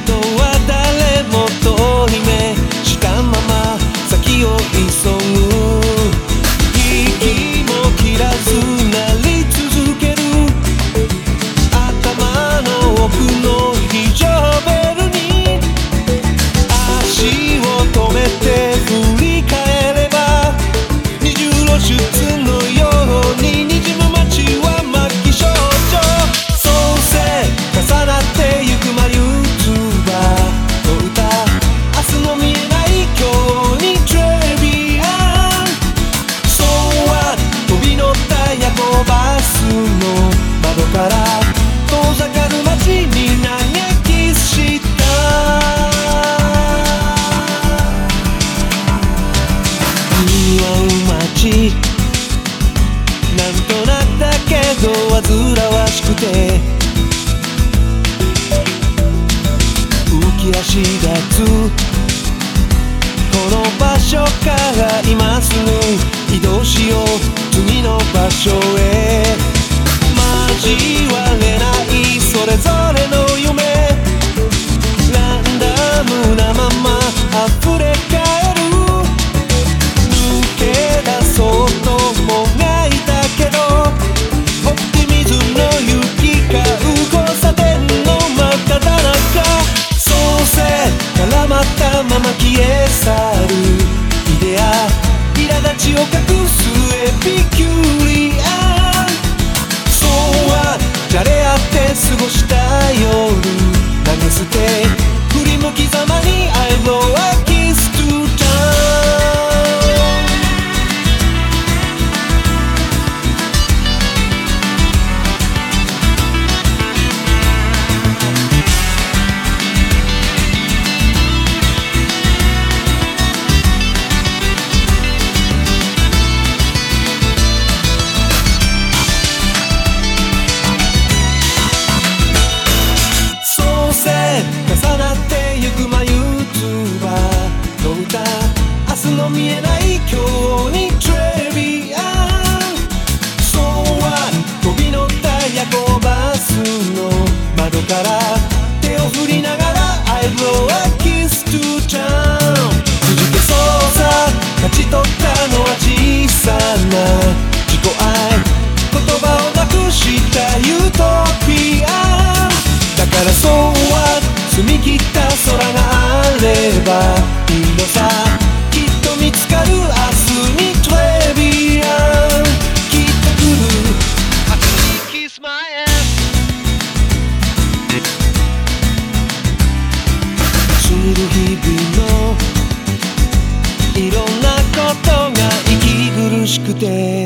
éxito. から遠ざかる街に嘆きした。似合う街なんとなくだけど煩わしくて。浮き足立つ 쓰고 た。明日の見えない今日にトレビアン。そうは飛び乗った夜行バスの窓から手を振りながら I blow a kiss to town けそうさ勝ち取ったのは小さな day.